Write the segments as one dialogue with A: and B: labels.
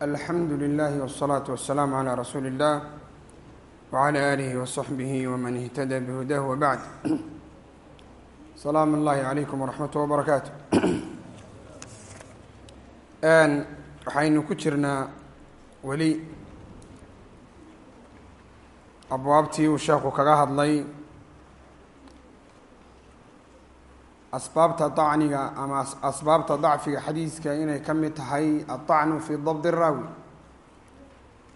A: alxamdu lilah wالsalaaةu wasalaamu عalى rasuuli اllah wعalى alihi وصaxbihi wman اhtada bhudah wbacd salaam اllahi عalaykum wraxmat wbarakaatu waxaynu ku jirnaa weli abwaabtii uu sheekhu kaga hadlay asbaabta dacniga ama asbaabta dacfiga xadiiska inay ka mid tahay adacnu fii dabdi raawi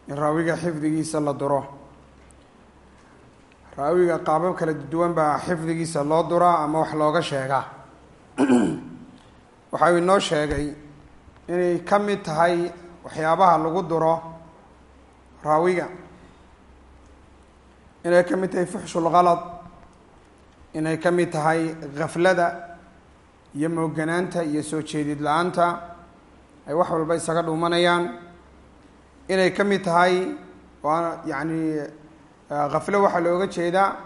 A: in raawiga xifdigiisa la duro. Raawiga qaabab kala duwan baa xifdigiisa loo duraa ama wax looga sheegaa waxa uu inoo sheegay inay ka mid tahay waxyaabaha lagu duro raawiga. Inay ka mid tahay fuxshu lgalad inay ka mid tahay gaflada iyo mooganaanta iyo soo jeedid la'aanta ay wax walba isaga dhuumanayaan. Inay ka mid tahay waa yacni khaflo waxaa looga jeedaa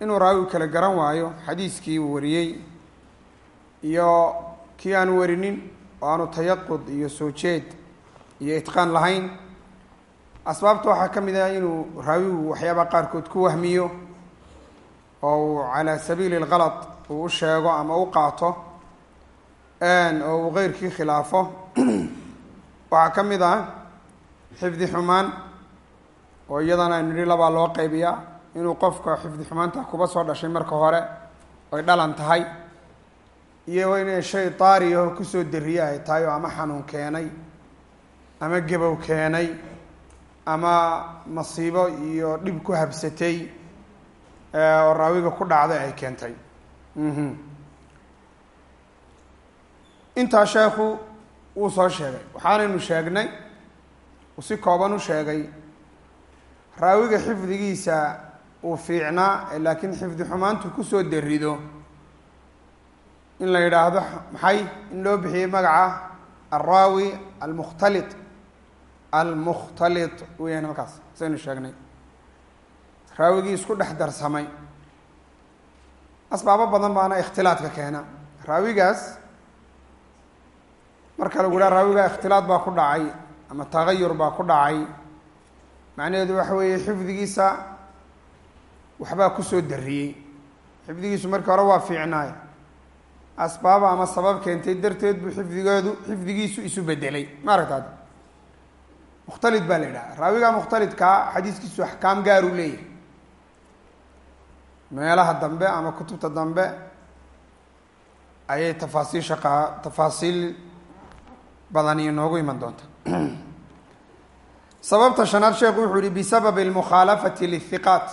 A: inuu raawi kala garan waayo xadiiskii uu wariyey iyo kii aanu warinin oo aanu tayaqud iyo soo jeed iyo itqaan lahayn. Asbaabta waxaa ka mid ah inuu raawigu waxyaabaa qaarkood ku wahmiyo oo uu calaa sabiili lgalad uu u sheego ama u qaato oo uu keyrkii khilaafo. Waxaa ka mid ah xifdi xumaan oo iyadana aynu nihi labaa loo qaybiyaa inuu qofka xifdi xumaanta kuba soo dhashay marka hore oy dhalan tahay iyo inay shay daariyaho ku soo dariye ay tahay oo ama xanuun keenay ama gebow keenay ama masiibo iyo dhib ku habsatay oo raawiga ku dhacday ay keentay. Intaa sheekhu wuu soo sheegay. Waxaanaynu sheegnay uu si kooban u sheegay raawiga xifdigiisa uu fiicnaa laakiin xifdi xumaantu ku soo darido in la yidhaahdo maxay? In loo bixiyey magaca alraawi almukhtali almukhtali weeyaan halkaas saynu sheegnay raawigii isku dhex darsamay. Asbaabo badan baana ikhtilaadka keena. Raawigaas marka lagu dhaha raawigaa ikhtilaad baa ku dhacay ama tagayur baa ku dhacay. Macnaheedu waxa weeye xifdigiisa waxbaa ku soo dariyey xifdigiisu markii hore waa fiicnaay asbaaba ama sabab keentay darteed buu xifdigeedu xifdigiisu isu bedelay ma aragtaad? Mukhtalid baa la yidhaha. Raawigaa mukhtalidkaa xadiiskiisu axkaam gaaruu leeyahay meelaha dambe ama kutubta dambe ayay tafaasiisha qa tafaasiil badani inoogu iman doonta. Sababta shanaad sheekhu wuxuu yihi bisababi almukhaalafati lithiqaat.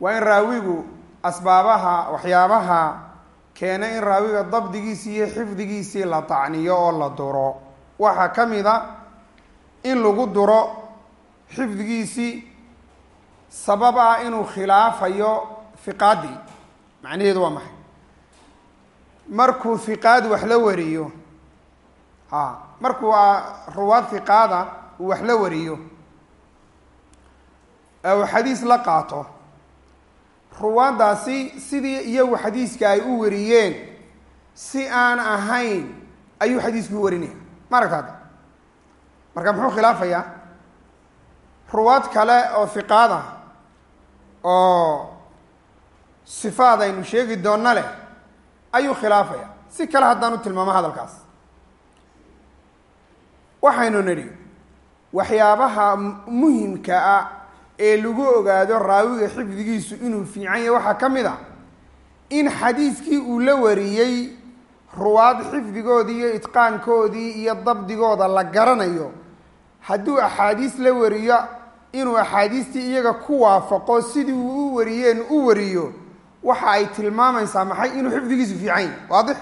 A: Waa in raawigu asbaabaha waxyaabaha keena in raawiga dabdigiisii iyo xifdigiisii la tacniyo oo la duro. Waxaa ka mid a in lagu duro xifdigiisii sabab ah inuu khilaafayo hiqaadii macnaheedu waa maxay? Markuu hiqaad wax la wariyo a markuu ruwaad hiqaada uu wax la wariyo uu xadiis la qaato ruwaaddaasi sidii iyagu xadiiska ay u wariyeen si aan ahayn ayuu xadiisku u warinaya ma aragta hadda marka muxuu khilaafayaa? Ruwaad kale oo hiqaad ah oo sifaad aynu sheegi doonna leh ayuu khilaafaya. Si kale haddaan u tilmaamo hadalkaas. Waxaynu nidhi waxyaabaha muhimka ah ee lagu ogaado raawiga xifdigiisu inuu fiican yahay waxaa ka mid a in xadiiskii uu la wariyey ruwaad xifdigoodii iyo itqaankoodii iyo dabdigooda la garanayo. Hadduu axaadiis la wariyo inuu axaadiistii iyaga ku waafaqo sidii uu u wariyeen u wariyo waxa ay tilmaamaysaa maxay inuu xifdigiisu fiican yahy waadix.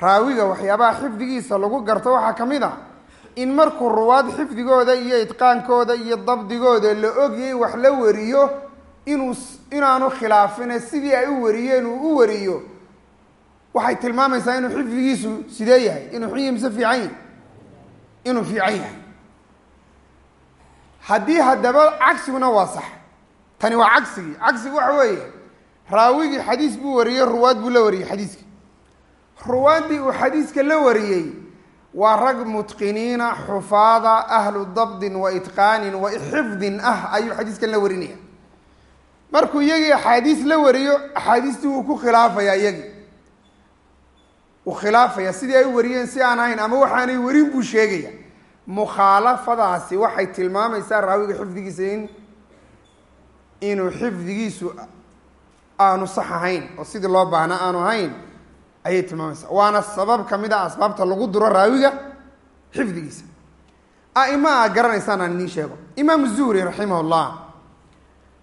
A: Raawiga waxyaabaha xifdigiisa lagu garto waxaa ka mid a in markuu ruwaad xifdigooda iyo itqaankooda iyo dabdigooda la ogyay wax la wariyo inuu inaanu khilaafine sidii ay u wariyeen uu u wariyo waxay tilmaamaysaa inuu xifdigiisu sidee yahay? Inuu xun yahy mise fiican yahy inuu fiican yahay haddii haddaba cagsiguna waa sax. Tani waa cagsigii cagsigu waxa weeye raawigii xadiis buu wariyey ruwaad buu la wariyey xadiiska ruwaaddii uu xadiiska la wariyey waa rag mutqiniina xufaada ahlu dabdin wa itqaanin wa xifdin ah ayuu xadiiskan la warinaya. Markuu iyagii axaadiis la wariyo axaadiistii wuu ku khilaafaya iyagii. Uu khilaafaya sidii ay wariyeen si aan ahayn ama waxaanay warin buu sheegaya mukhaalafadaasi waxay tilmaamaysaa raawiga xifdigiisa in inuu xifdigiisu aanu sax ahayn oo sidii loo baahna aanu ahayn ayay tilmaamaysaa. Waana sabab ka mid a asbaabta lagu duro raawiga xifdigiisa. Aima a garanaysaan aan idiin sheego. Imaam zuhri raximah llah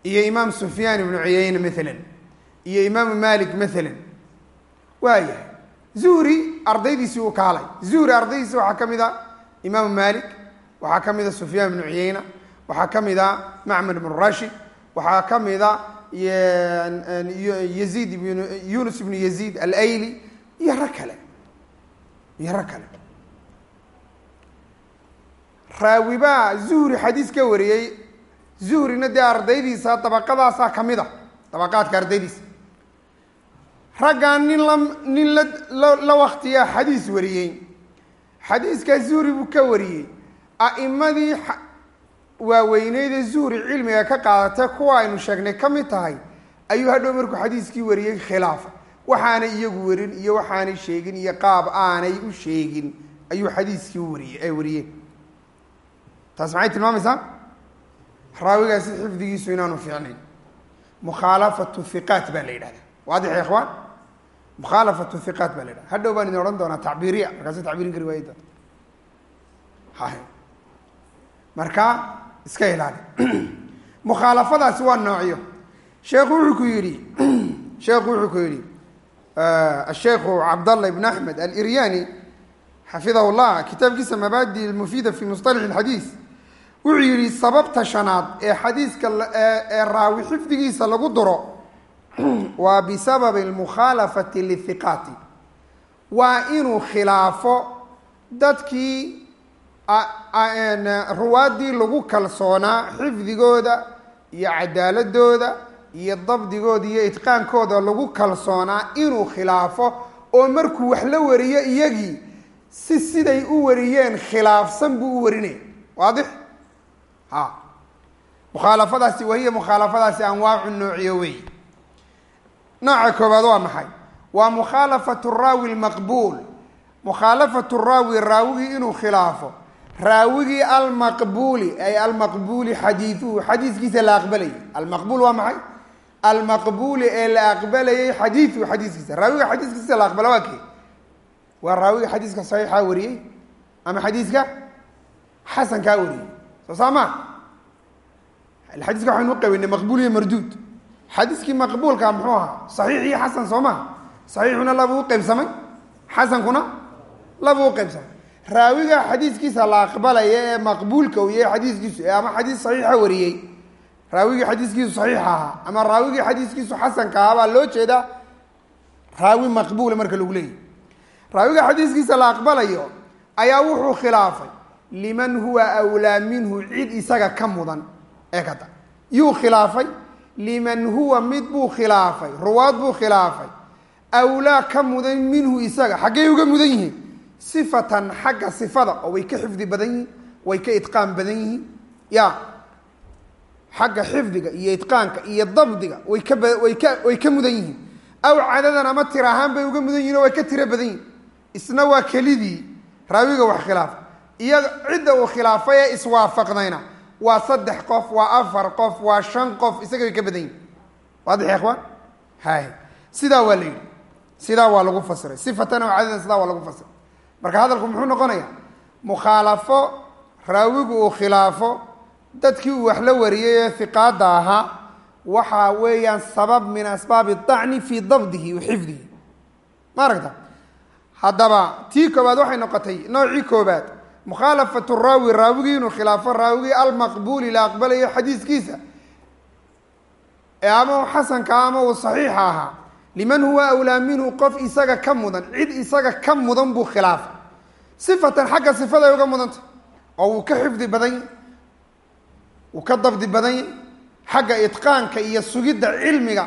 A: iyo imaam sufyaan ibnu cuyeyne maalan iyo imaamu malik maalan waayahay zuhri ardaydiisii uu kaalay. Zuhri ardaydiisi waxaa ka mid a imaamu malik waxaa ka mid a sufyaan ibnu cuyeyna waxaa ka mid a macmar ibnu rashid waxaa ka mid a yaziid ibn yunus ibnu yaziid alayli iyo rag kale iyo rag kale. Raawibaa zuhri xadiis ka wariyey. Zuhrina dee ardaydiisa dabaqadaasaa ka mid a dabaqaadka ardaydiisa. Raggan nin la nin la la la waktiyaa xadiis wariyey xadiiskaa zuhri buu ka wariyey. A'imadii waaweyneydee zuhri cilmiga ka qaadatay kuwa aynu sheegnay ka mid tahay ayuu hadhow markuu xadiiskii wariyey khilaafa. Waxaanay iyagu warin iyo waxaanay sheegin iyo qaab aanay u sheegin ayuu xadiiskii wariyey ay wariyeen. Taas maxay tilmaamaysaa? Raawigaasi xifdigiisu inaanu fiicnayn. Mukhaalafatu hiqaat baa la yidhahda waadix ikhwaan mukhaalafatu hiqaat baa la yidhahda hadhow baan idin odhan doonaa tacbiiriya markaasa tacbiirin kari waayey dad hay marka iska ilaali mukhaalafadaasi waa noocyo sheekhu wuxuu ku yidhi sheekhu wuxuu ku yidhi asheikhu cabdallah ibn axmed aliryani xafidahu llah kitaabkiisa mabaadi mufiida fi musطalax اxadiis wuxuu yihi sababta shanaad ee xadiiska ee raawi xifdigiisa lagu duro waa bisababi اlmukhaalafati lihiqaati waa inuu khilaafo dadkii ruwaaddii lagu kalsoonaa xifdigooda iyo cadaaladooda iyo dabdigooda iyo itqaankooda lagu kalsoonaa inuu khilaafo oo markuu wax la wariyo iyagii si siday u wariyeen khilaafsan buu u warinaya waadix? Ha. Mukhaalafadaasi wahiya mukhaalafadaasi anwaacu noociyo wey nooca koobaad waa maxay? Waa mukhaalafatu raawi lmaqbuul mukhaalafatu raawi raawigii inuu khilaafo. Raawigii almaqbuuli ay almaqbuuli xadiiuhu xadiiskiisa la aqbalayay. Almaqbuul waa maxay? Almaqbuuli ee la aqbalayay xadiiuhu xadiiskiisa. Raawiga xadiiskiisa la aqbala waa kee waa raawiga xadiiska saxiixa wariyey ama xadiiska xasankaa wariyey soo saa ma xadiiska waxaynu u qabanay maqbuul iyo marduud xadiiskii maqbuulka muxuu ahaa? Saxiix iyo xasan soo maha saxiixuna labuu uqeybsamay xasankuna labuu uqeybsamay raawiga xadiiskiisa la aqbalaya ee maqbuulka u xadiiskiisu ee ama xadiis saxiixa wariyey. Raawigii xadiiskiisu saxiixa ahaa ama raawigii xadiiskiisu xasanka ahaa baa loo jeedaa raawi maqbuula marka lagu leeyahy raawiga xadiiskiisa la aqbalayo ayaa wuxuu khilaafay liman huwa awlaa minhu cid isaga ka mudan ee kada yuu khilaafay liman huwa mid buu khilaafay ruwaad buu khilaafay. Awlaa ka mudan minhu isaga xaggey uga mudan yihiin? Sifatan xagga sifada oo way ka xifdi badan yihiin way ka itqaan badan yihiin. Ya xagga xifdiga iyo itqaanka iyo dabdiga way ka way ka way ka mudan yihiin. Aw cadadan ama tir ahaan bay uga mudan yihiin oo way ka tiro badan yihiin isna waa kelidii raawiga wax khilaafa iyo cidda uu khilaafay ee iswaafaqdayna waa saddex qof waa afar qof waa shan qof isaga way ka badan yihiin waadix ya ikhwaan hay. Sidaa waa la yidhi. Sidaa waa lagu fasiray. Sifatan aw cadadan sidaa waa lagu fasiray. Marka hadalku muxuu noqonayaa? Mukhaalafo raawigu uu khilaafo dadkii uu wax la wariyey ee hiqaada ahaa waxa weeyaan sabab min asbaabi dacni fii dabdihi wa xifdihi. Ma aragta? Haddaba tii koobaad waxay noqotay noocii koobaad mukhaalafatu raawi raawigii inuu khilaafo raawigii almaqbuuli la aqbalayo xadiiskiisa ee ama uu xasanka ama uu saxiixa ahaa liman huwa awlaa minhu qof isaga ka mudan cid isaga ka mudan buu khilaafay sifatan xagga sifaday uga mudanta oo wuu ka xifdi badan yahy wuu ka dabdi badan yahy xagga itqaanka iyo sugidda cilmiga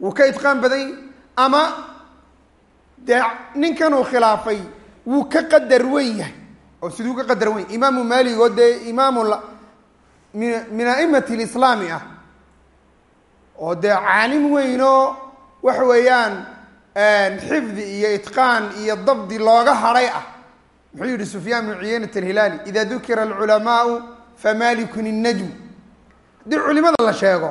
A: wuu ka itqaan badan ama dee ninkan uu khilaafay wuu ka qadar weyn yahay oo siduu ka qadar weyn imaamu maalig oo dee imaamu min aimati lislaami ah oo dee caalim weyn oo waxa weeyaan xifdi iyo itqaan iyo dabdi looga hadhay ah. Muxuu yihi sufyaan bnu cuyeynat alhilaali ida dukira alculamaau famalikun innajm haddii culimada la sheego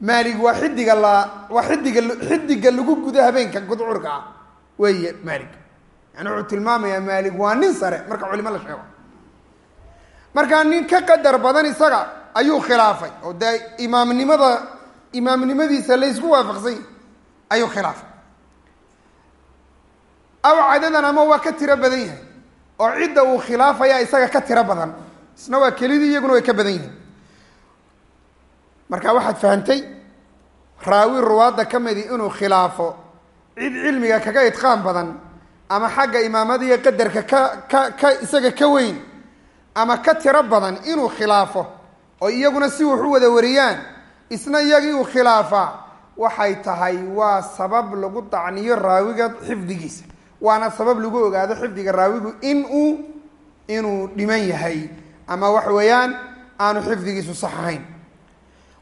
A: maalig waa xidiga la waa xidiga xidiga lagu gudo habeenka gudcurka ah weeye maalig yani wuxuu tilmaamayaa maalig waa nin sare. Marka culimo la sheego. Markaa nin ka qadar badan isaga ayuu khilaafay oo dee imaamnimada imaamnimadiisa laysku waafaqsany ayuu khilaafay. Aw cadadan ama waa ka tiro badan yahay oo cidda uu khilaafaya isaga ka tiro badan isna waa kelidii iyaguna way ka badan yihiin. Marka waxaad fahamtay raawi ruwaadda ka midi inuu khilaafo cid cilmiga kaga idqaan badan ama xagga imaamada iyo qadarka ka ka ka isaga ka weyn ama ka tiro badan inuu khilaafo oo iyaguna si wax u wada wariyaan isna iyagii uu khilaafaa waxay tahay waa sabab lagu dacniyo raawiga xifdigiisa. Waana sabab lagu ogaado xifdiga raawigu in uu inuu dhiman yahay. Ama waxa weeyaan aanu xifdigiisu sax ahayn.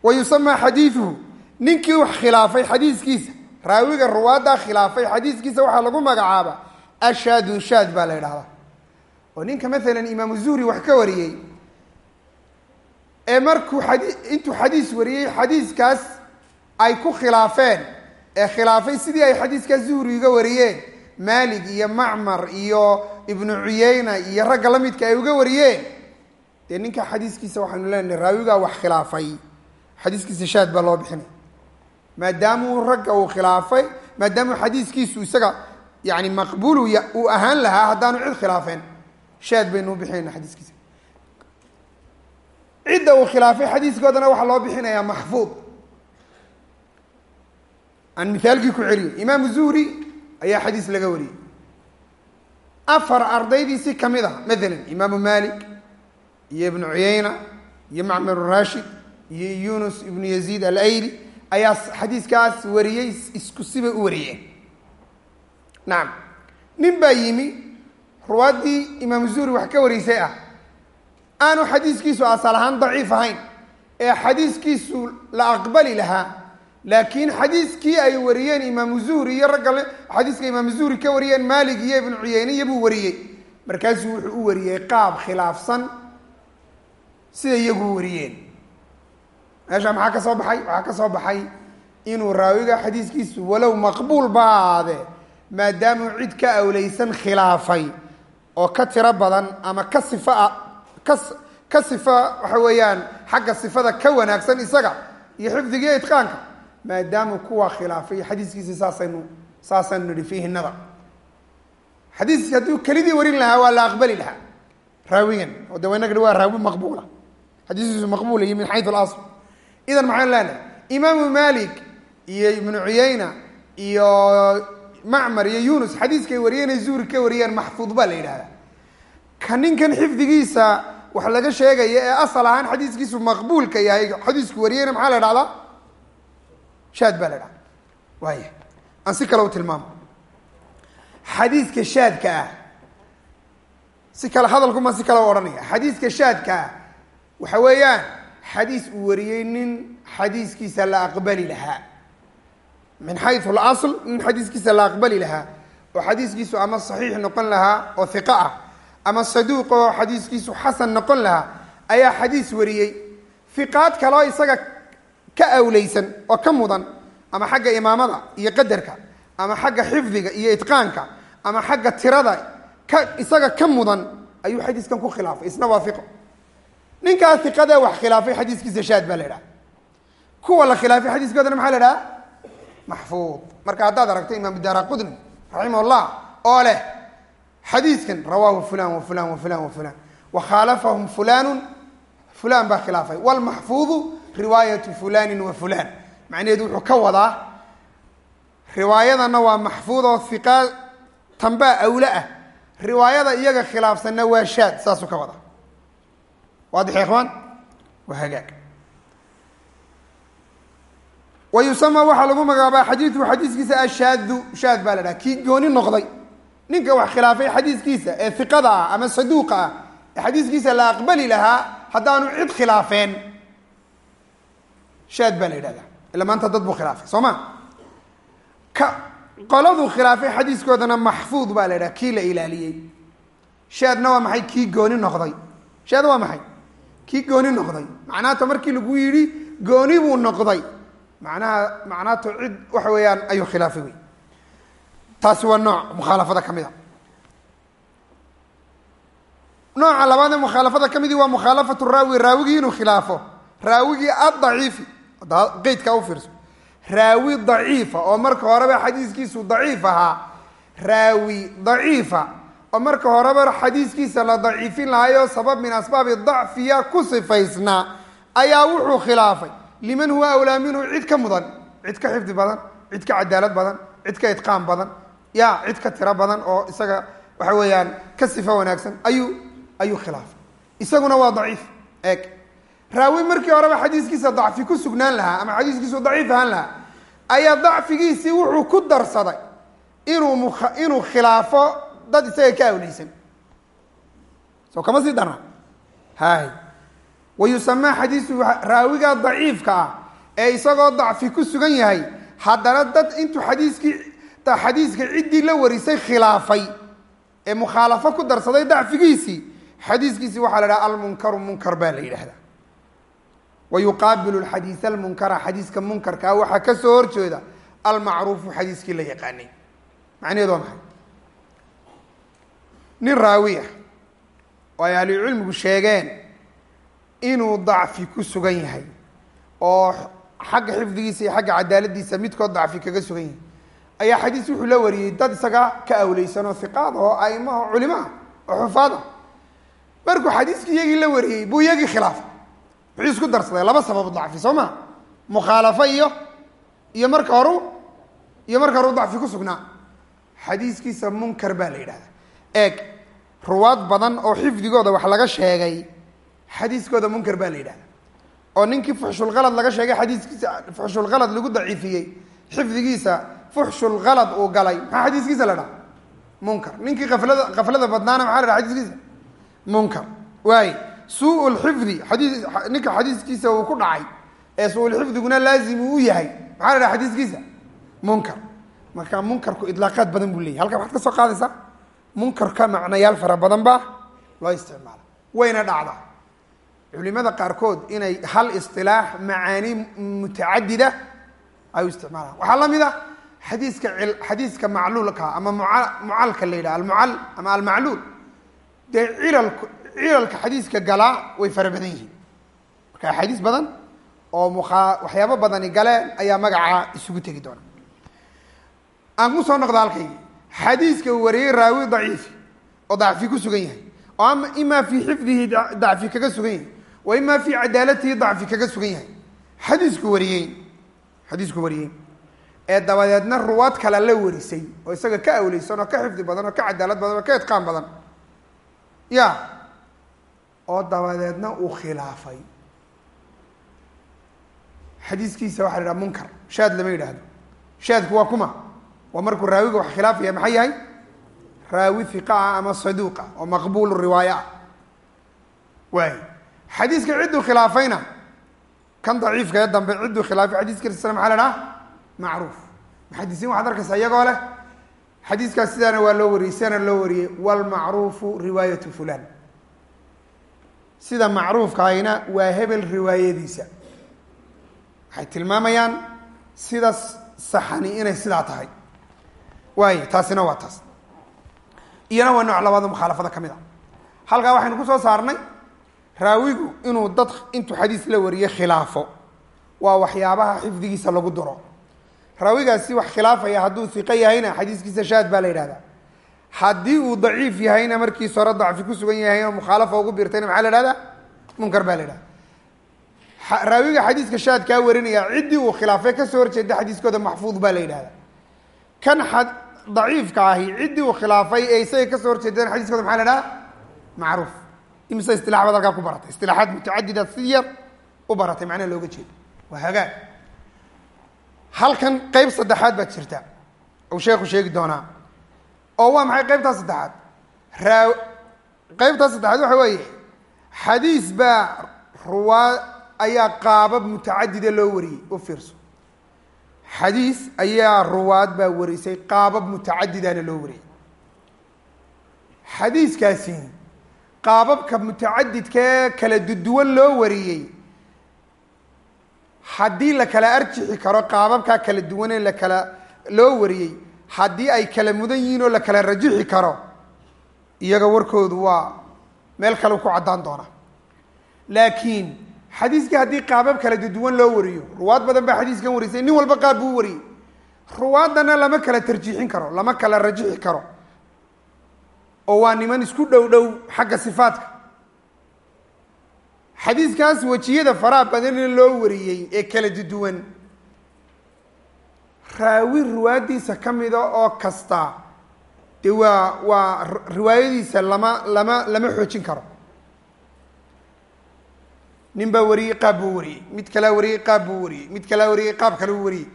A: Wa yusamaa xadiiduhu ninkii wax khilaafay xadiiskiisa raawiga ruwaaddaa khilaafay xadiiskiisa waxaa lagu magacaaba ashaadun shaad baa la yidhahdaa. Oo ninka maalan imaamu zuhri wax ka wariyey ee markuu xadi intuu xadiis wariyey xadiiskaas ay ku khilaafeen ee khilaafay sidii ay xadiiskaas zuhri uga wariyeen. Maalig iyo macmar iyo ibnu cuyeyna iyo ragga la midka ay uga wariyeen. Dee ninka xadiiskiisa waxaynu leenahay raawigaa wax khilaafay. Xadiiskiisa shaad baa loo bixinay. Maadaamuu ragga uu khilaafay maadaamuu xadiiskiisu isaga yani maqbuul uu ahaan lahaa haddaanu cid khilaafeen shaad baynu u bixinayna xadiiskiisa. Cidda uu khilaafay xadiiskoodana waxaa loo bixinayaa maxfuud. Aan mithaalkii ku celiyo imaamu zuhri ayaa xadiis laga wariyey. Afar ardaydiisi ka mid ah maalan imaamu malik iyo ibnu cuyeyna iyo macmar rashid iyo yunus ibnu yaziid alayli ayaa xadiiskaas wariyey isku sibay u wariyeen nacam nin baa yimi ruwaaddii imaamu zuhri wax ka wareysay ah. Aanu xadiiskiisu asal ahaan daciif ahayn. Ee xadiiskiisu la aqbali lahaa. Laakiin xadiiskii ay wariyeen imaamu zuhri iyo ragga le xadiiska imaamu zuhri ka wariyeen maalig iyo ibnu cuyeyniya buu wariyey. Markaasuu wuxuu u wariyey qaab khilaafsan sida iyagu wariyeen. Meesha maxaa ka soo baxay? Waxaa ka soo baxay inuu raawiga xadiiskiisu walow maqbuul baade maadaamuu cid ka awleysan khilaafay oo ka tiro badan ama ka sifa ka ka sifa waxa weeyaan xagga sifada ka wanaagsan isaga iyo xifdigiiyo itqaanka. Maadaamuu kuwa khilaafay xadiiskiisi saasaynu saasaynu nidhi fiihi nadar xadiiski hadduu kelidii warin lahaa waa la aqbali lahaa. Raawigan oo de waynagani waa raawi maqbuula. Xadiiskiisu maqbuula iyo min xayu alasl idan maxaynu leenahay imaamu malik iyo ibnu cuyeyna iyo macmar iyo yunus xadiiskay wariyeenay zuhri ka wariyeen maxfuud baa la yidhahdaa ka ninkan xifdigiisa wax laga sheegaya ee asal ahaan xadiiskiisu maqbuulka yahay xadiisku wariyeyna maxaa la dhahdaa shaad baa la dhahda waaya aan si kale u tilmaamo. Xadiiska shaadka ah si kale hadalkuma si kale u odhanaya. Xadiiska shaadka ah waxa weeyaan xadiis uu wariyey nin xadiiskiisa la aqbali lahaa min xayu اlasl nin xadiiskiisa la aqbali lahaa oo xadiiskiisu ama saxiix noqon lahaa oo hiqa ah ama saduuq oo xadiiskiisu xasan noqon lahaa ayaa xadiis wariyey fiqaad kaloo isaga ka awleysan oo ka mudan ama xagga imaamada iyo qadarka ama xagga xifdiga iyo itqaanka ama xagga tirada ka isaga ka mudan ayuu xadiiskan ku khilaafay isna waa ninkaa iqadee wax khilaafay xadiiskiisa shaad baa la idhaha kuwa la khilaafay xadiiskoodana maxaa la idhaha maxfuud marka haddaad aragto imaam daara qudni raximah oo leh xadiiskan rawaahu fulan wa fulan wa fulan wa fulan wa khaalafahum fulanu fulan baa khilaafay wlmaxfuudu riwaayatu fulani wa fulan macnaheedu wuxuu ka wadaa riwaayadana waa maxfuud oo iqaa tanbaa awle ah riwaayada iyaga khilaafsanna waa shaad saasuu ka wadaa waadix ikhwaan waa hagaag wa yusama waxaa lagu magacaabaa xadiidu xadiiskiisa ashaadu shaad baa la dhaha kii gooni noqday ninka wax khilaafay xadiiskiisa ee iqada ah ama saduuqa ah ee xadiiskiisa la aqbali lahaa haddaanu cid khilaafeen shaad baa la yidhahdaa ila maanta dad buu khilaafay soo ma ka qoladuu khilaafay xadiiskoodana maxfuud baa la yidhaha kii la ilaaliyey shaadna waa maxay kii gooni noqday shaad waa maxay kii gooni noqday macnaata lagu yidhi gooni noqday macnaha macnaato cid waxa weeyaan ayuu khilaafay wey taasi waa nooc mukhaalafada ka mid a nooca labaad ee mukhaalafada ka midi waa mukhaalafatu raawi raawigii inuu khilaafo. Raawigii addaciifi qeydkaa u fiirso. Raawi daciifa oo marka horeba xadiiskiisu daciif ahaa. Raawi daciifa oo marka horeba xadiiskiisa la daciifin lahayo sabab min asbaabi dacfiya ku sifaysnaa ayaa wuxuu khilaafay liman huwa awlaa minhu cid ka mudan cid ka xifdi badan cid ka cadaalad badan cid ka itqaan badan ya cid ka tiro badan oo isaga waxa weeyaan ka sifa wanaagsan ayuu ayuu khilaafay isaguna waa daciif eeg. Raawi markii horeba xadiiskiisa dacfi ku sugnaan lahaa ama xadiiskiisu daciif ahaan lahaa ayaa dacfigiisii wuxuu ku darsaday inuu mu inuu khilaafo dad isaga ka awleysan. Soo kama sii darna? Hay wa yusamaa xadiisu raawiga daciifka ah ee isagoo dacfi ku sugan yahay haddana dad intuu xadiiskii xadiiska ciddii la warisay khilaafay ee mukhaalafo ku darsaday dacfigiisii xadiiskiisi waxaa la dhaha almunkaru munkar baa la yidhaahdaa wa yuqaabilu xadiis almunkara xadiiska munkarkaa waxaa ka soo horjeeda almacruufu xadiiskii la yaqaanay macnaheedu waa maxay nin raawiya oo ay ahlucilmigu sheegeen inuu dacfi ku sugan yahay oo xagga xifdigiisa iyo xagga cadaaladiisa midkood dacfi kaga sugan yahay. Ayaa xadiis wuxuu la wariyey dad isaga ka awleysan oo hiqaad oo aima oo culimaa oo xufaada markuu xadiiskii iyagii la wariyey buu iyagii khilaafay muxuu isku darsaday laba sababu dacfi soo ma? Mukhaalafo iyo iyo marka horu iyo marka horu dacfi ku sugnaa. Xadiiskiisa munkar baa la yidhahda eeg ruwaad badan oo xifdigooda wax laga sheegay xadiiskooda munkar baa la yidhahda oo ninkii fuxshulkalad laga sheegay xadiiskiisa fuxshulkalad lagu daciifiyey xifdigiisa fuxshulkalad uu galay. Maxaa xadiiskiisa la dhaha munkar. Ninkii aflada kaflada badnaana maxaa la dhaha xadiiskiisa? Munkar. Waay suu lxifdi xadii ninka xadiiskiisa uu ku dhacay ee suu-ulxifdiguna laazim uu yahay. Maxaa la dhaha xadiiskiisa? Munkar. Marka munkarku idlaaqaad badan buu leyahy halkan waxaad ka soo qaadaysaa munkarka macnayaal fara badan baa loo isticmaala. Wayna dhacdaa culimada qaarkood inay hal isilaax macaani mutacadida ay isticmaalaan waxaa la mid a xadiiska xadiiska macluulka ama mucalka la yidhaha almucal ama almacluul. Dee cilalku cilalka xadiiska galaa way fara badan yihiin. Marka axaadiis badan oo mukaa waxyaabo badani galeen ayaa magacaa isugu tegi doona. Aan ku soo noqda halkaygi xadiiska wariyey raawi daciifi oo dacfi ku sugan yahay oo ama imaa fii xifdihi dacfi kaga sugan yahay wa imaa fii cadaalatihi dacfi kaga sugan yahay. Xadiisku wariyey. Xadiisku wariyey. Ee dabadeedna ruwaad kale la warisay oo isaga ka awleysan oo ka xifdi badan oo ka cadaalad badan oo ka itqaan badan. Ya. Oo dabadeedna uu khilaafay. Xadiiskiisa waxa la yidhaha munkar. Shaad lama yidhaahdo. Shaadku waa kuma. Waa markuu raawiga wax khilaafaya maxay yahay? Raawi hiqa ah ama saduuqa oo maqbuul riwaaya ah. Waay xadiiska cidduu khilaafayna. Kan daciifka ee dambe cidduu khilaafay maxaa la dhaha macruuf. Muxadisiin waxaad arkaysaa iyagoo leh xadiiskaas sidaana waa loo wariyey sidaana loo wariyey wlmacruufu riwaayatu fulan sida macruufkaayna waa hebel riwaayadiisa. Waxay tilmaamayaan sida saxani inay sidaa tahay. Waay taasina waa taas. Iyana waa nooc labaad oo mukhaalafada ka mid a halkaa waxaynu ku soo saarnay raawigu inuu dad intuu xadiis la wariyey khilaafo. Waa waxyaabaha xifdigiisa lagu duro. Raawigaasi wax khilaafaya hadduu iqo yahayna xadiiskiisa shaad baa la yidhahdaa. Haddii uu daciif yahayna markiis hore dacfi ku sugan yahay oo mukhaalafa ugu biirtayna maxaa la ihahdaa munkar baa la yidhahda raawiga xadiiska shaadkaa warinaya ciddii uu khilaafay ka soo horjeeda xadiiskooda maxfuud baa la yidhahda kan daciifka ahi ciddii uu khilaafay ee isaga ka soo horjeedana xadiiskooda maxaa la idhaha macruuf imise istilax baad halkaa ku baratay? Istilaaxaad mutacadidaad si yar u baratay macnaha looga jeedo. Waa hagaag. Halkan qeyb saddexaad baad jirta. Uu sheekhu sheegi doonaa. Oo waa maxay qaybtaa saddexaad? Raa qaybtaa saddexaad waxa weeye xadiis baa ruwaa ayaa qaabab mutacadida loo wariyey u fiirso. Xadiis ayaa ruwaad baa warisay qaabab mutacadidaana loo wariyey. Xadiiskaasi qaababka mutacadidkaee kala duduwan loo wariyey. Haddii la kala arjixi karo qaababkaa kala duwanee la kala loo wariyey haddii ay kala mudan yihiin oo la kala rajixi karo iyaga warkoodu waa meel kale ku caddaan doona laakiin xadiiskii haddii qaabab kala duduwan loo wariyo ruwaad badan baa xadiiskan warisay nin walba qaab buu wariyey. Ruwaadana lama kala tarjiixin karo lama kala rajixi karo oo waa niman isku dhow dhow xagga sifaadka xadiiskaas wejiyada faraha badanee loo wariyey ee kala duduwan raawi riwaayadiisa ka mida oo kasta dee waa waa riwaayadiisa lama lama lama xoojin karo. Nin baa wariyey qaab buu wariyey. Mid kalaa wariyey qaab buu wariyey. Mid kalaa wariyey qaab kale buu wariyey.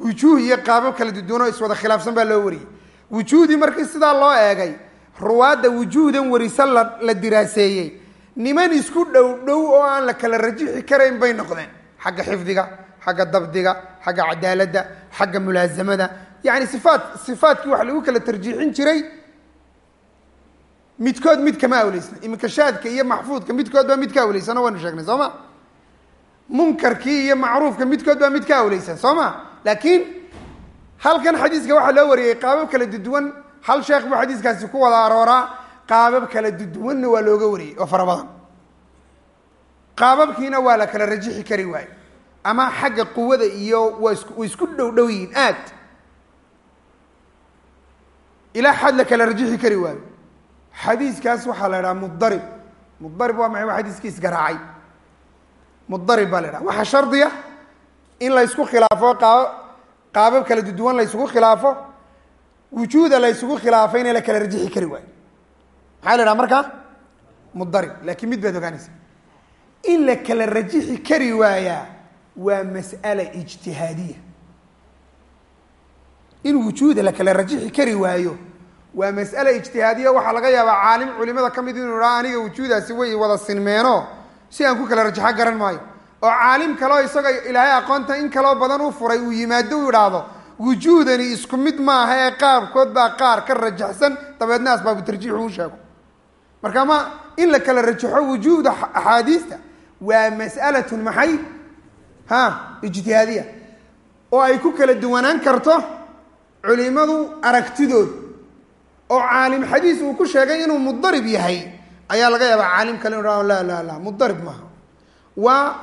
A: Wujuuh iyo qaabab kala duduwan oo iswada khilaafsan baa loo wariyey wujuuhdii markii sidaa loo eegay ruwaadda wujuuhdan warisa la diraaseeyey. Niman isku dhow dhow oo aan la kala rajixi karayn bay noqdeen. Xagga xifdiga xagga dabdiga xagga cadaaladda xagga mulaasamada. Yacni sifaat sifaadkii waxa lagu kala tarjiixin jiray midkood mid kama awleysna. Iminka shaadka iyo maxfuudka midkood baa mid ka awleysana waynu sheegnay soo ma? Munkarkii iyo macruufka midkood baa mid ka awleysan soo ma? Laakiin halkan xadiiska waxaa loo wariyey qaabab kala duduwan hal sheekh buu xadiiskaasi ku wada arooraa. Qaabab kala duduwanna waa looga wariyey oo fara badan. Qaababkiina waa la kala rajixi kari waayo ama xagga quwada iyo waa isku way isku dhow dhow yihiin aad. Ilaa xad la kala rajixi kari waayo xadiiskaas waxaa la idhaha mudarib. Mudarib waa maxay? Waa xadiiskii isgaraacay mudarib baa la idhaha waxaa shardiya in la ysku khilaafo qaab qaabab kala duduwan la ysugu khilaafo wujuuda la ysugu khilaafayna la kala rajixi kari waayo. Maxaa la idhaha markaa mudarib laakiin mid baad ogaanaysa in la kala rajixi kari waayaa waa mas'ala ijtihaadiya. In wujuuda la kala rajixi kari waayo waa mas'ala ijtihaadiya waxaa laga yaabaa caalim culimada ka mid inuu idhaha aniga wujuudaasi way wada sinmeeno si aan ku kala rajaxo garan maayo oo caalim kaleo isaga ilaahay aqoonta in kaloo badan u furay uu yimaado u idhaahdo wujuudani isku mid maaha ee qaabkood baa qaar ka rajaxsan dabeedna asbaabu tarjiix uu sheego. Marka ma in la kala rajaxo wujuuda axaadiista waa mas'alatun maxay? Ha ijtihaadiya. Oo ay ku kala duwanaan karto culimadu aragtidood oo caalim xadiis uu ku sheegay inuu mudarib yahay ayaa laga yaabaa caalim kale inu ha la la la mudarib maaha. Waa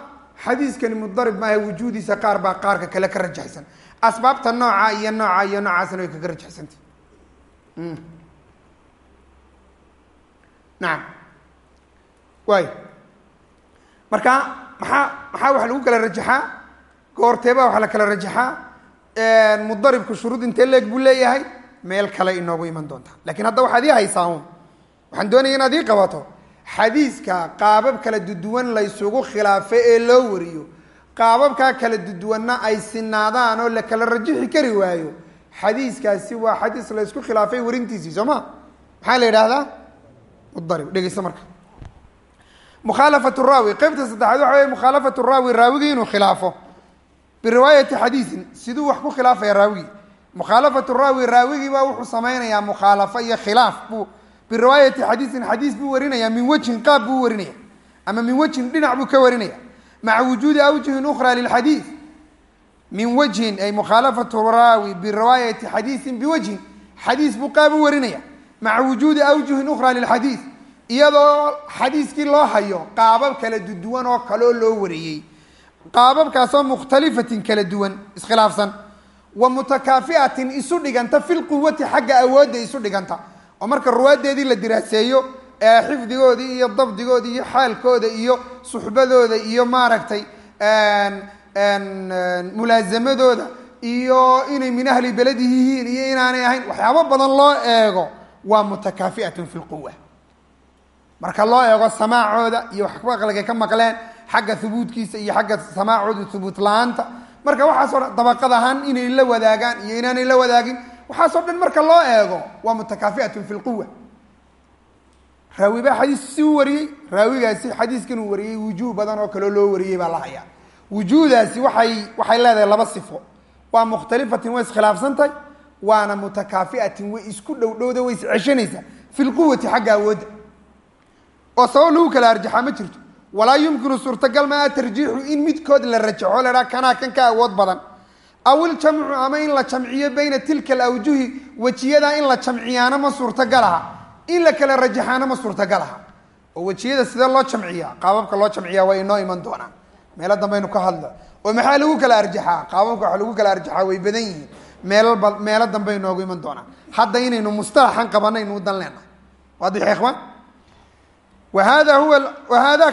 A: xadiiskani mudarib maaha wujuudiisa qaar baa qaarka kale ka rajaxsan. Asbaabta nooca iyo nooca iyo noocaasna way kaga rajaxsantah nacam waay marka maxaa maxaa waxa lagu kala rajaxaa goorteebaa waxa la kala rajaxaa mudaribku shuruud intee leeg buu leeyahay? Meel kale inoogu iman doonta. Lakiin hadda waxaad ii haysaa un waxaan doonaya inaad ii qabato xadiiska qaabab kala duduwan laysugu khilaafo ee loo wariyo. Qaababkaa kala duduwanna ay sinaadaan oo la kala rajixi kari waayo. Xadiiskaasi waa xadiis laysku khilaafay warintiisii soo ma? Maxaa la yidhaahdaa? Mudarib dhegeysta marka. Mukhaalafat raawi qeybta saddexaad waxa wey mukhaalafat raawi raawigii inuu khilaafo. Biriwaayati xadiisin siduu wax ku khilaafaya raawigii mukhaalafatu raawi raawigii baa wuxuu samaynayaa mukhaalafo iyo khilaaf buu biriwaayati xadiisin xadiis buu warinaya min wejhin qaab buu warinaya ama min wejhin dhinac buu ka warinaya. Maca wujuudi awjihin ukhra lilxadiis min wajhin ay mukhaalafatu raawi biriwaayati xadiisin biwajhin xadiis buu qaab u warinaya. Maca wujuudi awjuhin ukhra lilxadiis iyadoo xadiiskii loo hayo qaabab kala duwan oo kaloo loo wariyey. Qaababkaasoo mukhtalifatin kala duwan iskhilaafsan. Wa mutakaafiatin isu dhiganta fi lquwati xagga awoodda isu dhiganta oo marka ruwaadeedii la diraaseeyo ee xifdigoodii iyo dabdigoodii iyo xaalkooda iyo suxbadooda iyo maaragtay mulaasamadooda iyo inay min ahli beledi yihiin iyo inaanay ahayn waxyaabo badan loo eego waa mutakaafiatun fi lquwa marka loo eego samaacooda iyo waxaqlagay ka maqleen xagga hubuudkiisa iyo xagga samaacooda hubuut la'aanta marka waxaasoo dabaqad ahaan inay la wadaagaan iyo inaanay la wadaagin waxaasoo dhan marka loo eego waa mutakaafi'atun fi lquwa raawi baa xadiis si u wariyey raawigaasi xadiiskan uu wariyey wujuuh badan oo kaleo loo wariyey baa la hayaa. Wujuuhdaasi waxay waxay leedahay laba sifo. Waa mukhtalifatin way iskhilaafsantahay waana mutakaafi'atin way isku dhowdhowda way isceshanaysaa fi lquwati xagga awoodda. Oo sabab lagu kala arjaxaa ma jirto. Walaa yumkinu suurtagal maa tarjiixu in midkood la rajaxo la dhaa kanaa kan ka awood badan aw iljamcu ama in la jamciyo bayna tilka alawjuhi wejiyadaa in la jamciyaana ma suurtagal aha in la kala rajaxaana ma suurtagal aha oo wejiyada sidee loo jamciyaa qaababka loo jamciyaa way inoo iman doonaan meelo dambaynu ka hadlo oo maxaa lagu kala arjaxaa qaababka waxa lagu kala arjaxaa way badan yihiin meelba meelo dambe inoogu iman doonaan hadda inaynu mustalaxan qabanaynu dan leenahay waadix ikhwaan wa hada huwa wa hada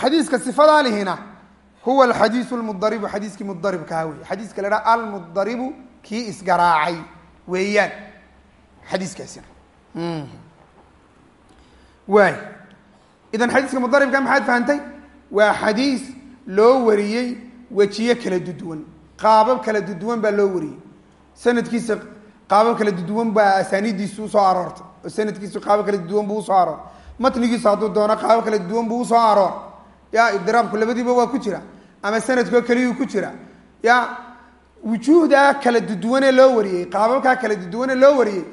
A: xadiiska sifadaa lihina huwa alxadiisu lmudaribu xadiiskii mudaribkaa wey xadiiska la dhaha almudaribu kii isgaraacay weeyaan xadiiskaasina waay idan xadiiska mudaribka maxaad fahantay waa xadiis loo wariyey wejiye kala duduwan qaabab kala duduwan baa loo wariyey sanadkiisa qaabab kala duduwan baa asaanidiisu u soo aroortay oo sanadkiisu qaabab kala duduwan buu u soo aroor matnigiisu hadduu doono qaabab kala duduwan buu u soo aroor ya idiraabku labadiiba waa ku jira ama sanadkoo keliyuu ku jira. Ya wujuuhdaa kala duduwanee loo wariyey qaababkaa kala duduwanee loo wariyey.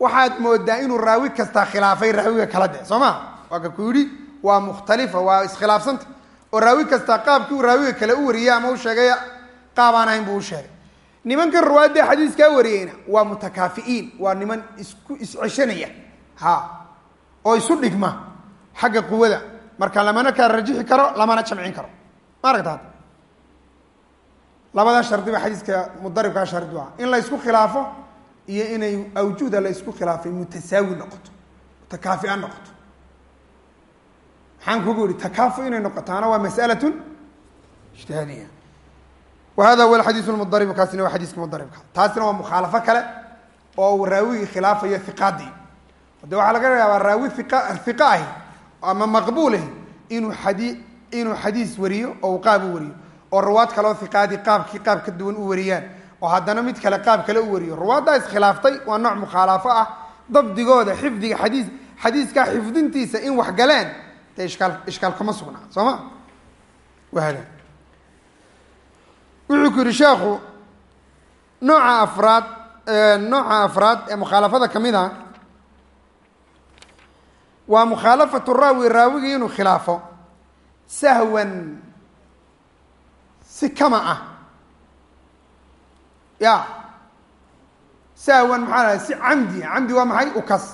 A: Waxaad moodaa inuu raawi kastaa khilaafay raawiga kala de soo ma? Waa ka ku yidhi waa mukhtalifa waa iskhilaafsanta oo raawi kastaa qaabkii uu raawiga kale u wariyey ama u sheegay qaab aan ahayn buu u sheegay. Nimankan ruwaadda xadiiskaa wariyeyna waa mutakaafi'iin waa niman isku isceshanaya ha oo isu dhigma xagga quwada. Marka lamana kala rajixi karo lamana jamcin karo ma aragta labadaa shardi xadiiska mudaribkaa shardi u ah in la khilaafo iyo inay awjuuda la khilaafay mutasaawi noqoto mutakaafi'a noqoto. Maxaan kugu yihi takaafu inay noqotaana waa mas'alatun ijtihaadiya wa huwa alxadiisu lmudarib kaasina waa xadiiska mudaribka taasina waa mukhaalafo kale oo raawigii khilaafayo hiqaadii de waxaa laga yaabaa raawi iqa ahi ama maqbuulahi inuu xadii inuu xadiis wariyo oo uu qaab u wariyo oo ruwaad kaleo hiqaadii qaabkii qaab ka duwan u wariyaan oo haddana mid kale qaab kale u wariyo. Ruwaaddaa iskhilaaftay waa nooc mukhaalafo ah dabdigooda xifdiga xadiis xadiiskaa xifdintiisa in wax galeen dee ishkaal ishkaal kama sugnaa soo ma? Wahada wuxuu ku yihi sheekhu nooca afraad nooca afraad ee mukhaalafada ka mid a waa mukhaalafatu raawi raawigii inuu khilaafo sahwan si kama ah. Ya. sahwan maxaa la si camdi. Camdi waa maxay? Ukas.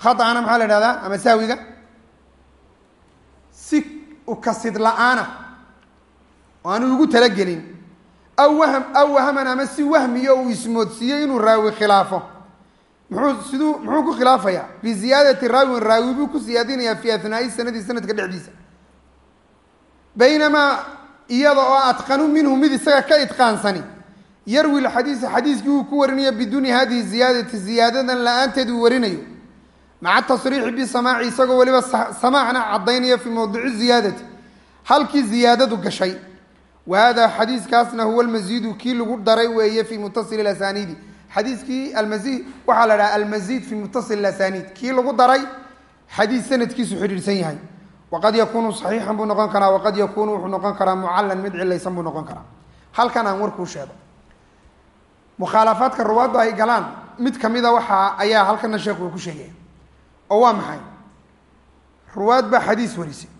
A: Khaطأna maxaa la ihahdaa ama sahwiga? Si ukasid la'aana. Oo aanu ugu talagelin. Aw wahm aw wahman ama si wahmiyo uu ismoodsiiyey inuu raawi khilaafo. Muxuu siduu muxuu ku khilaafayaa biziyaadati raawin raawi buu ku siyaadinayaa fi athnaa'i sanadi sanadka dhexdiisa baynamaa iyada oo atqanu minhu mid isaga ka itqaansani yarwi lxadiisa xadiiskii uu ku warinayo biduuni hadihi ziyaadati ziyaadadan la'aanteed uu warinayo maca tasriixi bisamaaci isagoo weliba samaacna caddaynaya fii mowdici ziyaadati halkii ziyaadadu gashay wa hada xadiiskaasna huwa almasiidu kii lagu daray weeye fi mutasili asaniidi xadiiskii almazid waxaa la dhaha almasiid fi muttasil asaniid kii lagu daray xadiis sanadkiisu xidhiidhsan waqad yakuunu saxiixan buu noqon karaa waqad yakuunu wuxuu noqon karaa mucallan mid cilaysan buu noqon karaa halkan aan warkuu sheego mukhaalafaadka ruwaaddu ay galaan mid kamida waxaa ayaa halkana sheekhu ku sheegaya oo waa maxay ruwaad baa xadiis warisay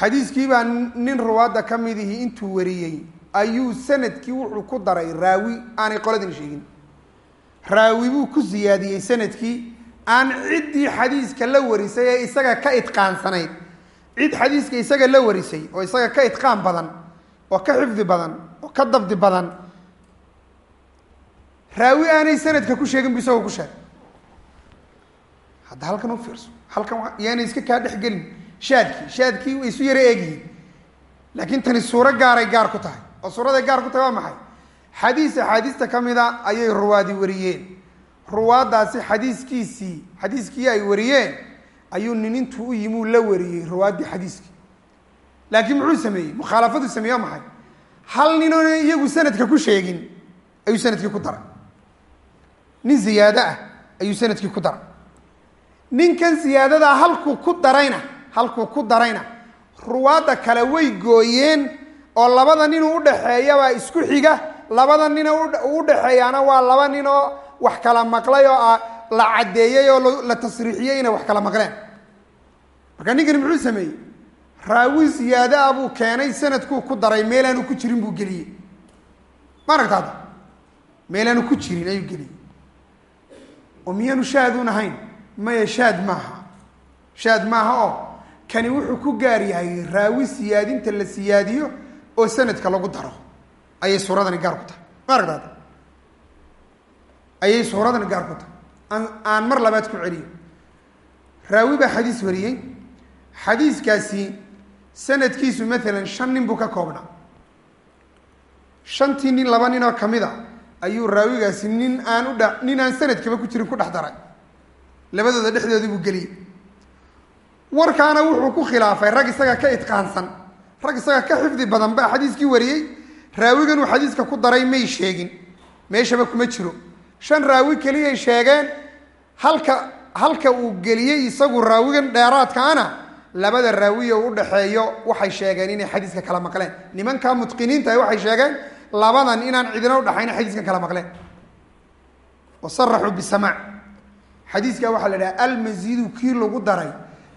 A: xadiiskii baa nin ruwaadda ka midihii intuu wariyey ayuu sannadkii wuxuu ku daray raawi aanay qoladin sheegin raawi buu ku siyaadiyey sannadkii aan ciddii xadiiska la warisay ee isaga ka itqaansanayd cid xadiiska isaga la warisay oo isaga ka itqaan badan oo ka xifdi badan oo ka dabdi badan raawi aanay sanadka ku sheegin bu isagoo ku sheegay. Hadda halkan u fiirso halkan yaanay iska kaa dhex gelin shaadkii shaadkii way isu yaro eegyihiin laakiin tani suuro gaaray gaar ku tahay oo suuraday gaar ku tahay waa maxay? Xadiis axaadiista ka mida ayay ruwaadi wariyeen ruwaaddaasi xadiiskiisii xadiiskii ay wariyeen ayuu nin intuu u yimi uu la wariyey ruwaaddii xadiiskii. Laakiin muxuu sameeyey? Mukhaalafadu sameeye maxay? Hal ninoona iyagu sanadka ku sheegin ayuu sannadkii ku daray. Nin ziyaado ah ayuu sannadkii ku daray. Ninkan ziyaadadaa halkuu ku darayna halkuu ku darayna ruwaadda kale way gooyeen oo labada nin u udhaxeeyabaa isku xiga labada nin u udhaxeeyaana waa laba nin oo wax kala maqlay oo la caddeeyey oo la tasriixiyey inay wax kala maqleen. Marka ninkani muxuu sameeyey? Raawi ziyaado ah buu keenay sanadkuu ku daray meelaanu ku jirin buu geliyey. Ma aragta hadda? Meelaanu ku jirin ayuu geliyey. Oo miyaanu shaaduun ahayn maya shaad maaha. Shaad maaha oo kani wuxuu ku gaar yahay raawi siyaadinta la siyaadiyo oo sanadka lagu daro. Ayay suuradani gaar ku tahay. Ma aragta hadda ayay suuradani gaar ku tahay. Aan aan mar labaad ku celiyo raawi baa xadiis wariyey. Xadiiskaasi sanadkiisu maalan shan nin buu ka koobnaa. Shantii nin laba nin oo ka mid a ayuu raawigaasi nin aan u dha nin aan sanadkaba ku jirin ku dhex daray. Labadooda dhexdoodii buu geliyey. Warkaana wuxuu ku khilaafay rag isaga ka itqaansan rag isaga ka xifdi badan baa xadiiskii wariyey. Raawigan uu xadiiska ku daray may sheegin meeshaba kuma jiro shan raawi keliyay sheegeen halka halka uu geliyey isagu raawigan dheeraadkaana labada raawiye u udhaxeeyo waxay sheegeen inay xadiiska kala maqleen. Nimankaa mutqiniinta waxay sheegeen labadan inaan cidina udhaxayna xadiiskan kala maqleen. Wa saraxuu bisamaac xadiiska waxaa la dhaha almasiidu kii lagu daray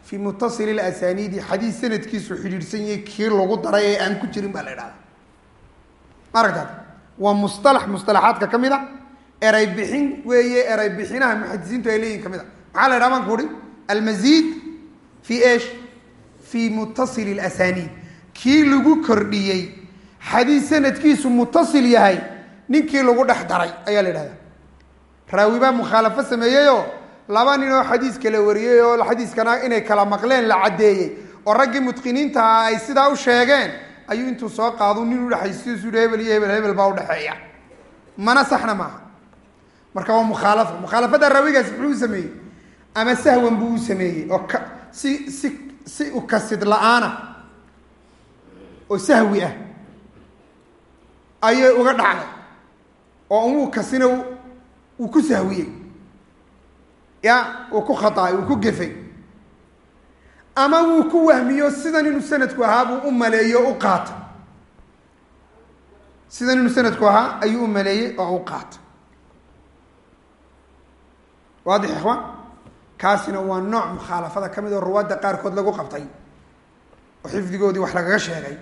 A: fii mutasili lasaniidi xadiis sanadkiisu xidhiidhsan yahay kii lagu daray ee aan ku jirin baa la idhahda ma aragtaad waa musalax mustalaxaadka ka mid a eray bixin weeye eray bixinaha muxadisiintu ay leeyihiin ka mid a. Maxaa la ydhaha baan ku almasiid fi esh fii mutasili lasaniid kii lagu kordhiyey xadiis sanadkiisu mutasil yahay ninkii lagu dhex daray ayaa la idhahda raawi baa mukhaalafo sameeyeyoo laba nin oo xadiis kala wariyey oo xadiiskana inay kala maqleen la caddeeyey. Oo raggii mutqiniinta ah ay sidaa u sheegeen ayuu intuu soo qaadu nin udhexaysiisu hebel iyo hebel hebel baa udhexeeya mana saxna maaha marka waa mukhaalafo mukhaalafada raawigaasi muxuu u sameeyey ama sahwan buu u sameeyey oo ka si si si ukasid la'aana oo sahwi ah ayay uga dhacday oo umuu kasina uu ku sahwiyey. Ya uu ku khaaay uu ku gefay. Ama wuu ku wahmiyo sidan inuu sanadku ahaa buu u maleeyo u qaata sidan inuu sanadku ahaa ayuu u maleeyey oo u qaata waadix ikhwaan kaasina waa nooc mukhaalafada ka mid oo ruwaadda qaarkood lagu qabtay. Oo xifdigoodii wax lagaga sheegay.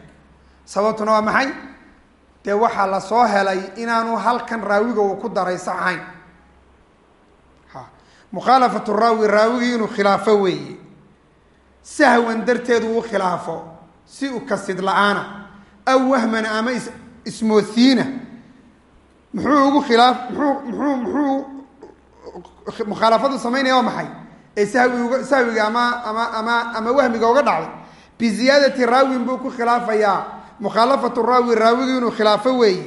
A: Sababtuna waa maxay? Dee waxaa la soo helay inaanu halkan raawiga uu ku daray sax ahayn mukhaalafatu raawi raawigii inuu khilaafo weeye. Sahwan darteed uu khilaafo si u kasid la'aana. Aw wahmana ama is ismoosiina muxuu ugu khilaaf muxuu muxuu muxuu mukhaalafadu samaynaya waa maxay? Ee sahwi sahwiga ama ama ama ama wahmiga uga dhacday. Biziyaadati raawin buu ku khilaafayaa mukhaalafatu raawi raawigi inuu khilaafo weeye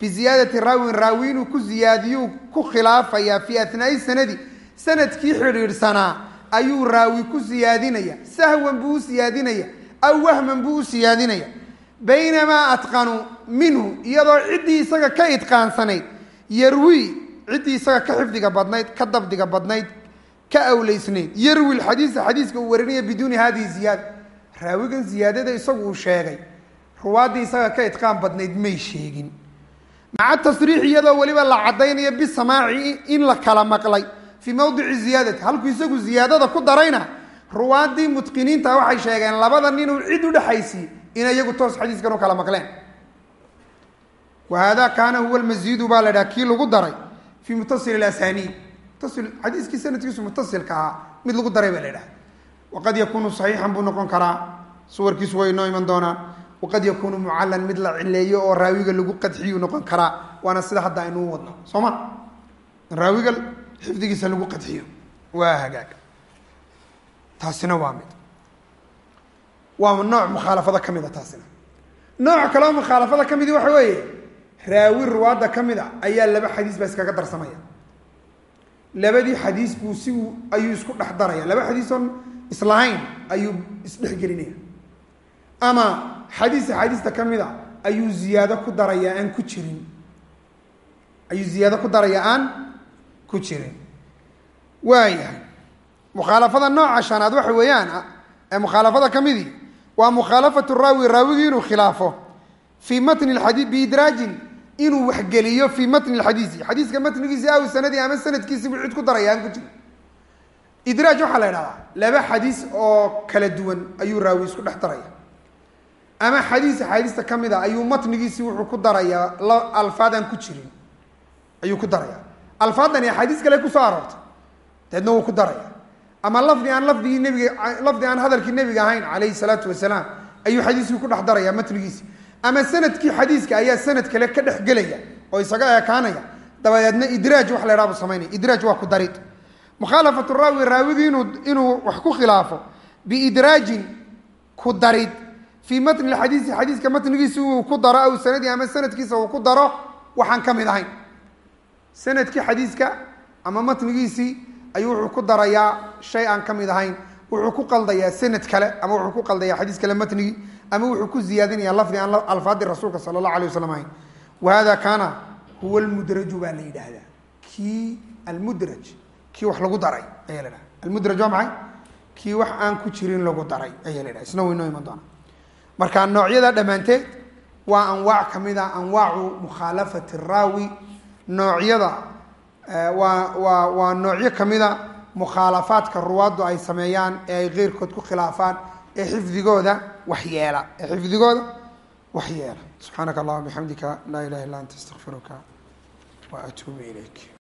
A: biziyaadati raawin raawi inuu ku ziyaadiyuu ku khilaafayaa fii atnaai sanadi. Sanadkii xidhiidhsanaa ayuu raawi ku siyaadinaya sahwan buu u siyaadinaya aw wahman buu u siyaadinaya baynamaa atqanuu minhu iyadoo ciddii isaga ka idqaansanayd yarwi ciddii isaga ka xifdiga badnayd ka dabdiga badnayd ka awleysnayd yarwi lxadiisa xadiiska uu warinaya biduuni hadihi ziyaada raawigan ziyaadada isagu uu sheegay. Ruwaaddii isaga ka idqaan badnayd may sheegin. Maca tasriix iyadoo weliba la caddaynayo bisamaaci in la kala maqlay fii mawdici ziyaadati. Halkuu isagu ziyaadada ku darayna ruwaaddii mutqiniinta waxay sheegeen labada ninuu cid u dhexaysiy inay iyagu toos xadiiskan u kala maqleen. Wa kaana huwa lmasiidu baa la dhaha kii lagu daray fii mutasil asaniid mutasil xadiiskii sanadkiisu mutasilka ahaa mid lagu daray baa la dhaha waqad yakunu saxiixan buu noqon karaa suwarkiisu way inoo iman doonaan waqad yakunu mucallan mid la cileeyo oo raawiga lagu qadxiyuu noqon karaa waana sida hadda aynuu wadno soo ma raawiga xifdigiisa lagu qadxiyo waa hagaag taasina waa mid waa nooc mukhaalafada ka mid a taasina nooc kaleo mukhaalafada ka midi waxa weeye raawi ruwaadda ka mid a ayaa laba xadiis baa iskaga darsamaya. Labadii xadiis buu si uu ayuu isku dhex daraya. Laba xadiis oon islahayn ayuu isdhexgelinaya ama xadiis axaadiista ka mid a ayuu ziyaado ku darayaa aan ku jirin. Ayuu ziyaado ku daraya aan ku jirin. Waayahay mukhaalafada nooca shanaad waxa weeyaan ee mukhaalafada ka midii waa mukhaalafatu raawi raawigii inuu khilaafo. Fii matni xadii biidraajin inuu waxgeliyo fii matni lxadiisi xadiiska matnigiisi aw sanadii ama sanadkiisi buu cid ku daraya aan ku jirin idraaj waxaa la idhahdaa laba xadiis oo kala duwan ayuu raawi isku dhex daraya. Ama xadiis axaadiista ka a ayuu matnigiisii wuxuu ku darayaa la alfaad aan ku jirin ayuu ku daraya. Alfaadani axaadiis kale ku soo aroortay deedna wuu ku daraya. Ama lafdi aan lafdigii nebiga lafdi aan hadalkii nebiga ahayn calayhi salaatu wasalaam ayuu xadiiskii ku dhex daraya matnigiisi ama sannadkii xadiiska ayaa sanad kale ka dhex gelaya oo isaga ekaanaya dabadeedna idraaj wax la ydhaha bu samaynaya idraaj waa ku darid. Mukhaalafatu raawi raawigii inuu inuu wax ku khilaafo biidraajin ku darid. Fii matni lxadiisi xadiiska matnigiisi uu ku daro aw sanadii ama sanadkiisa uu ku daro waxaan ka mid ahayn. Sanadkii xadiiska ama matnigiisii ayuu wuxuu ku darayaa shay aan ka mid ahayn. Wuxuu ku qaldayaa sanad kale ama wuxuu ku qaldayaa xadiis kale matnigii ama wuxuu ku ziyaadinaya lafdi aan alfaadi rasuulka sala allahu alay wasalam ahayn. Wa hada kaana huwa almudraju baa la yidhaahdaa. Kii almudraj kii wax lagu daray ayaa la dhaha almudraj waa maxay? Kii wax aan ku jirin lagu daray ayaa la dhaha isna waynoo iman doona marka noocyada dhammaanteed waa anwaac ka mid a anwaacu mukhaalafati raawi. Noocyada waa waa waa noocyo ka mid a mukhaalafaadka ruwaaddu ay sameeyaan ee ay keyrkood ku khilaafaan ee xifdigooda waxyeela ee xifdigooda waxyeela subxaanaka allahuma bixamdika laa ilaha illa anta astaqfiruka wa atuubu ilayk